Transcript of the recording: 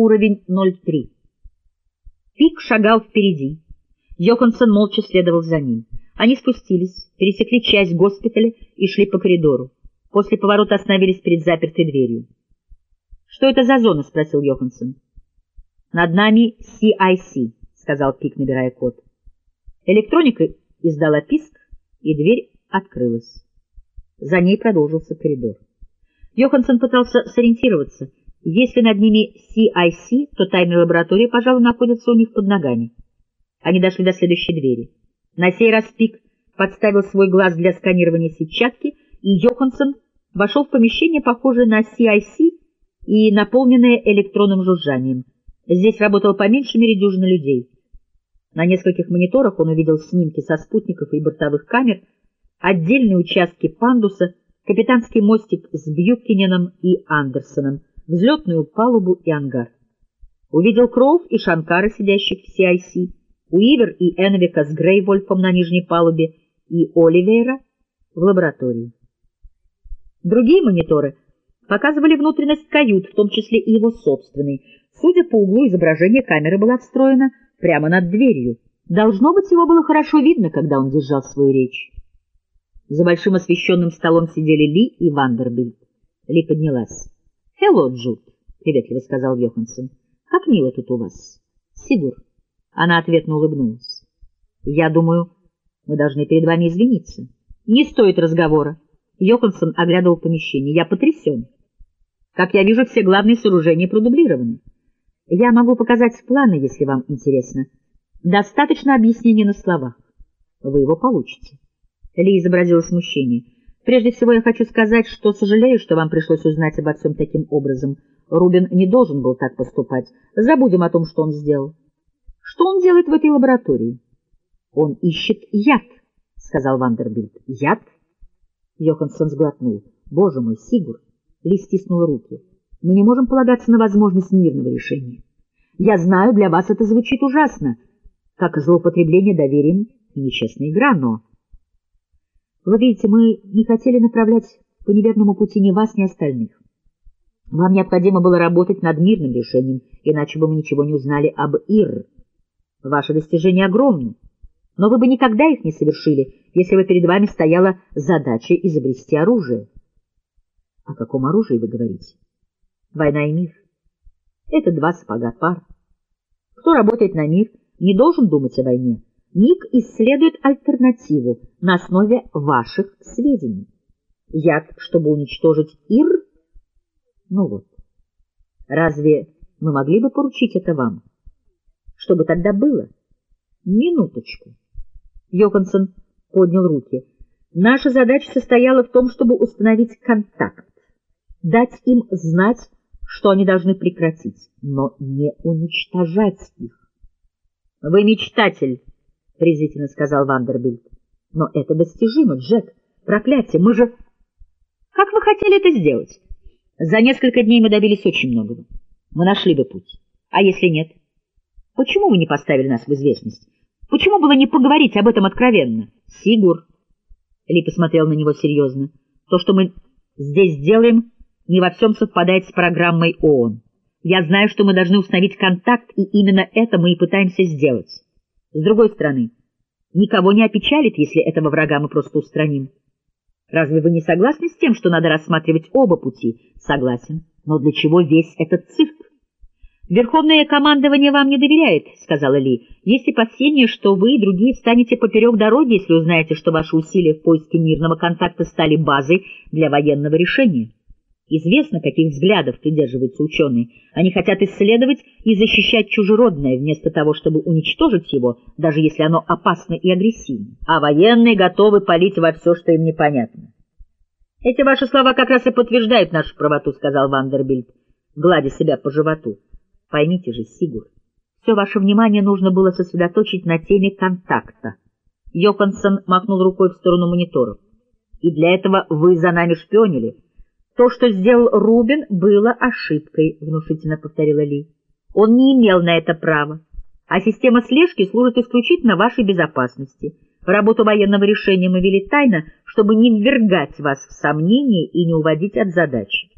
Уровень 03. Пик шагал впереди. Йоханссон молча следовал за ним. Они спустились, пересекли часть госпиталя и шли по коридору. После поворота остановились перед запертой дверью. — Что это за зона? — спросил Йоханссон. — Над нами CIC, — сказал Пик, набирая код. Электроника издала писк, и дверь открылась. За ней продолжился коридор. Йоханссон пытался сориентироваться. Если над ними CIC, то тайная лаборатория, пожалуй, находится у них под ногами. Они дошли до следующей двери. На сей раз Пик подставил свой глаз для сканирования сетчатки, и Йоханссон вошел в помещение, похожее на CIC и наполненное электронным жужжанием. Здесь работало по меньшей мере дюжины людей. На нескольких мониторах он увидел снимки со спутников и бортовых камер, отдельные участки пандуса, капитанский мостик с Бьюкиненом и Андерсоном, взлетную палубу и ангар. Увидел Кроув и Шанкара, сидящих в CIC, Уивер и Энвика с Грейвольфом на нижней палубе и Оливейра в лаборатории. Другие мониторы показывали внутренность кают, в том числе и его собственный. Судя по углу изображения, камера была встроена прямо над дверью. Должно быть, его было хорошо видно, когда он держал свою речь. За большим освещенным столом сидели Ли и Вандербильд. Ли поднялась. — Хелло, Джуд, — приветливо сказал Йоханссон. — Как мило тут у вас. — Сигур. Она ответно улыбнулась. — Я думаю, мы должны перед вами извиниться. — Не стоит разговора. Йоханссон оглядывал помещение. — Я потрясен. Как я вижу, все главные сооружения продублированы. Я могу показать планы, если вам интересно. Достаточно объяснения на словах. Вы его получите. Ли изобразила смущение. Прежде всего я хочу сказать, что сожалею, что вам пришлось узнать обо всем таким образом. Рубин не должен был так поступать. Забудем о том, что он сделал. Что он делает в этой лаборатории? Он ищет яд, сказал Вандербильд. Яд? Йоханссон сглотнул. Боже мой, Сигур! Ли стиснула руки. Мы не можем полагаться на возможность мирного решения. Я знаю, для вас это звучит ужасно, как злоупотребление доверием и нечестная игра, но... Вы видите, мы не хотели направлять по неверному пути ни вас, ни остальных. Вам необходимо было работать над мирным решением, иначе бы мы ничего не узнали об Ир. Ваши достижения огромны, но вы бы никогда их не совершили, если бы перед вами стояла задача изобрести оружие. О каком оружии вы говорите? Война и мир. Это два сапога пар. Кто работает на мир, не должен думать о войне. Ник исследует альтернативу на основе ваших сведений. Яд, чтобы уничтожить Ир? Ну вот. Разве мы могли бы поручить это вам? Что бы тогда было? Минуточку. Йоханссон поднял руки. Наша задача состояла в том, чтобы установить контакт, дать им знать, что они должны прекратить, но не уничтожать их. — Вы мечтатель, — презрительно сказал Вандербильд. — Но это достижимо, Джек. Проклятие, мы же... Как вы хотели это сделать? За несколько дней мы добились очень многого. Мы нашли бы путь. А если нет? Почему вы не поставили нас в известность? Почему было не поговорить об этом откровенно? Сигур. Ли посмотрел на него серьезно. То, что мы здесь делаем, не во всем совпадает с программой ООН. Я знаю, что мы должны установить контакт, и именно это мы и пытаемся сделать. С другой стороны, никого не опечалит, если этого врага мы просто устраним. Разве вы не согласны с тем, что надо рассматривать оба пути? Согласен. Но для чего весь этот цирк? «Верховное командование вам не доверяет», — сказала Ли. «Есть опасения, что вы и другие встанете поперек дороги, если узнаете, что ваши усилия в поиске мирного контакта стали базой для военного решения». Известно, каких взглядов придерживаются ученые. Они хотят исследовать и защищать чужеродное, вместо того, чтобы уничтожить его, даже если оно опасно и агрессивно. А военные готовы палить во все, что им непонятно. — Эти ваши слова как раз и подтверждают нашу правоту, — сказал Вандербильд, гладя себя по животу. — Поймите же, Сигур, все ваше внимание нужно было сосредоточить на теме контакта. Йоханссон махнул рукой в сторону мониторов. — И для этого вы за нами шпионили. — то, что сделал Рубин, было ошибкой, — внушительно повторила Ли. Он не имел на это права, а система слежки служит исключительно вашей безопасности. Работу военного решения мы вели тайно, чтобы не ввергать вас в сомнение и не уводить от задачи.